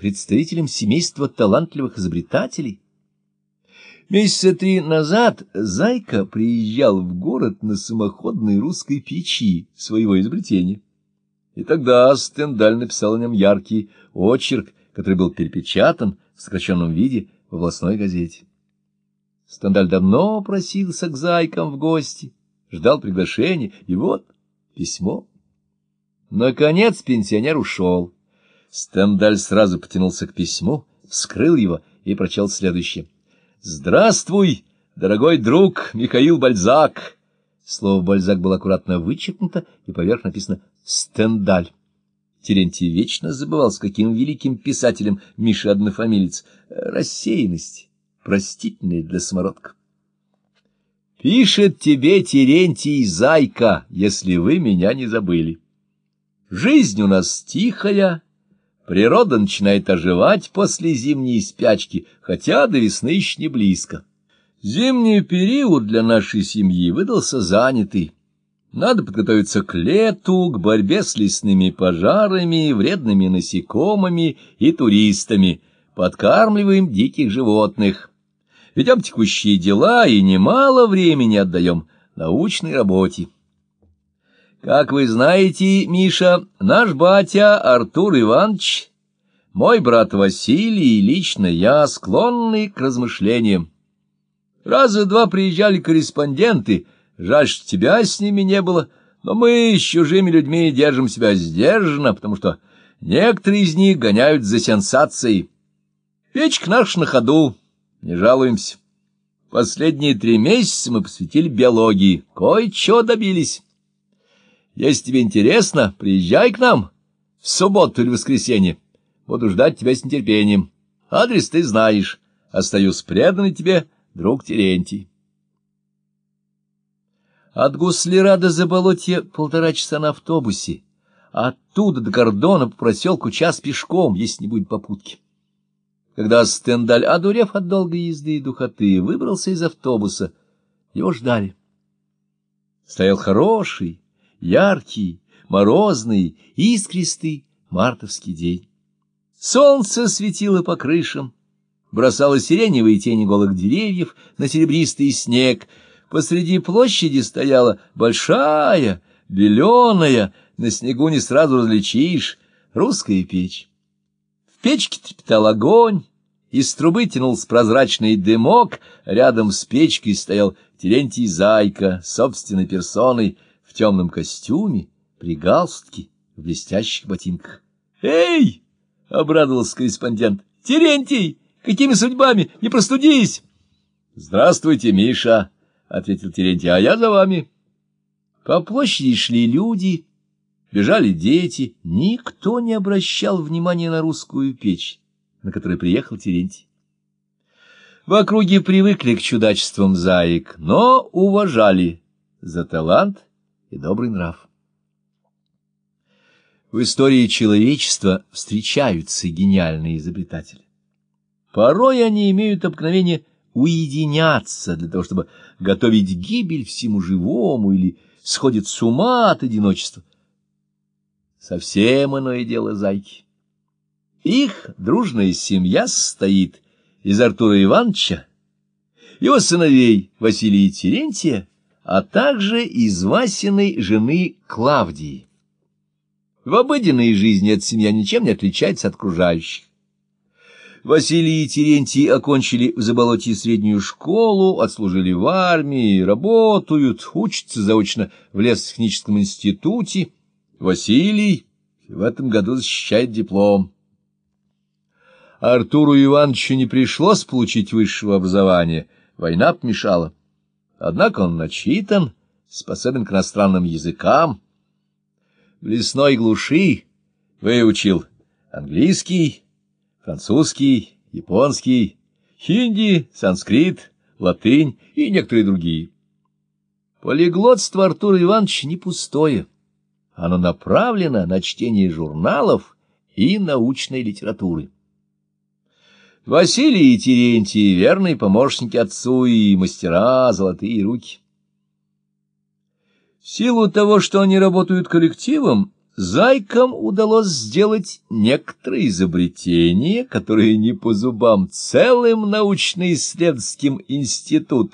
представителем семейства талантливых изобретателей. Месяца три назад Зайка приезжал в город на самоходной русской печи своего изобретения. И тогда Стендаль написал о нем яркий очерк, который был перепечатан в сокращенном виде в областной газете. Стендаль давно просился к Зайкам в гости, ждал приглашения, и вот письмо. Наконец пенсионер ушел. Стендаль сразу потянулся к письму, вскрыл его и прочел следующее. «Здравствуй, дорогой друг Михаил Бальзак!» Слово «Бальзак» было аккуратно вычеркнуто, и поверх написано «Стендаль». Терентий вечно забывал, с каким великим писателем Миша однофамилец. Рассеянность, простительная для самородка. Пишет тебе Терентий Зайка, если вы меня не забыли. Жизнь у нас тихая, природа начинает оживать после зимней спячки, хотя до весны еще не близко. Зимний период для нашей семьи выдался занятый. Надо подготовиться к лету, к борьбе с лесными пожарами, вредными насекомыми и туристами. Подкармливаем диких животных ведем текущие дела и немало времени отдаем научной работе. Как вы знаете, Миша, наш батя Артур Иванович, мой брат Василий и лично я склонны к размышлениям. Раза два приезжали корреспонденты, жаль, что тебя с ними не было, но мы с чужими людьми держим себя сдержанно, потому что некоторые из них гоняют за сенсацией. Печка наш на ходу, не жалуемся. Последние три месяца мы посвятили биологии. Кое-чего добились. Если тебе интересно, приезжай к нам в субботу или воскресенье. Буду ждать тебя с нетерпением. Адрес ты знаешь. Остаюсь преданный тебе, друг Терентий. От Гусляра до Заболотья полтора часа на автобусе. Оттуда до кордона по проселку час пешком, если не будет попутки. Когда Стендаль, одурев от долгой езды и духоты, выбрался из автобуса, его ждали. Стоял хороший, яркий, морозный, искристый мартовский день. Солнце светило по крышам, бросало сиреневые тени голых деревьев на серебристый снег. Посреди площади стояла большая, беленая, на снегу не сразу различишь, русская печь печке трепетал огонь, из трубы тянулся прозрачный дымок, рядом с печкой стоял Терентий Зайка, собственной персоной, в темном костюме, при галстуке, в блестящих ботинках. «Эй!» — обрадовался корреспондент. «Терентий! Какими судьбами? Не простудись!» «Здравствуйте, Миша!» — ответил Терентий. «А я за вами!» По площади шли люди, Бежали дети, никто не обращал внимания на русскую печь, на которой приехал Терентий. В округе привыкли к чудачествам заек, но уважали за талант и добрый нрав. В истории человечества встречаются гениальные изобретатели. Порой они имеют обыкновение уединяться для того, чтобы готовить гибель всему живому или сходят с ума от одиночества. Совсем иное дело зайки. Их дружная семья состоит из Артура Ивановича, его сыновей Василия и Терентия, а также из Васиной жены Клавдии. В обыденной жизни эта семья ничем не отличается от окружающих. Василий и Терентий окончили в Заболотье среднюю школу, отслужили в армии, работают, учатся заочно в лесотехническом институте, Василий в этом году защищает диплом. Артуру Ивановичу не пришлось получить высшего образования, война помешала. Однако он начитан, способен к иностранным языкам. В лесной глуши выучил английский, французский, японский, хинди, санскрит, латынь и некоторые другие. Полиглотство Артура Ивановича не пустое. Оно направлено на чтение журналов и научной литературы. Василий и Терентий — верные помощники отцу и мастера золотые руки. В силу того, что они работают коллективом, Зайкам удалось сделать некоторые изобретения, которые не по зубам целым научно-исследовательским институтам